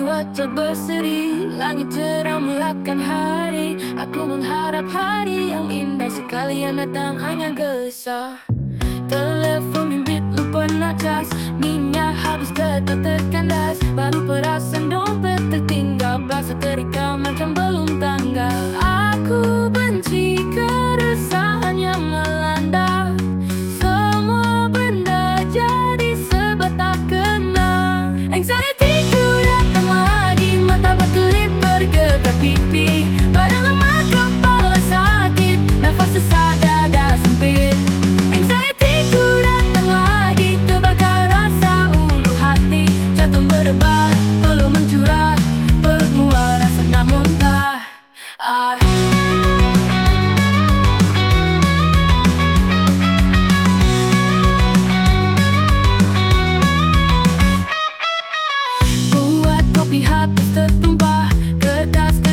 cuaca berseri Langit cerah melakan hari. Aku mengharap hari yang indah Sekalian datang hanya gelisah Telepon bimbit lupa nak cas Minyak habis kereta terkandas Baru perasan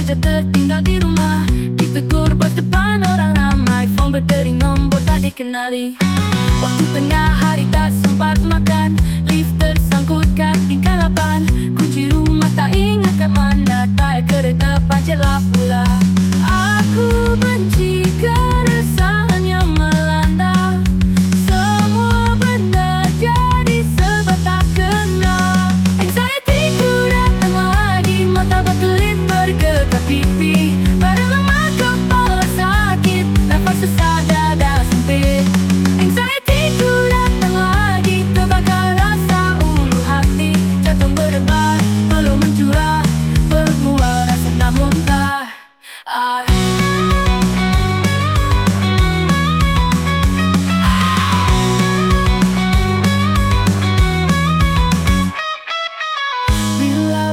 Kerja tertinggal di rumah. Ditegur bos depan orang ramai. Phone berdering nombor tak dikenali. Waktu tengah hari tak sempat makan. Lift tersangkut kaki kalapan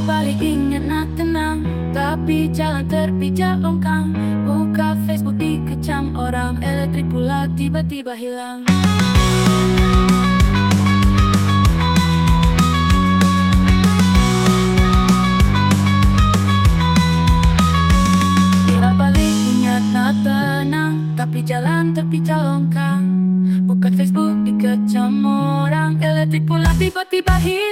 Balik ingat nak tenang Tapi jalan terpijak longkang Buka Facebook dikecam orang Elektrik pula tiba-tiba hilang. Bila balik ingat nak tenang Tapi jalan terpijak longkang Buka Facebook dikecam orang Elektrik pula tiba-tiba hilang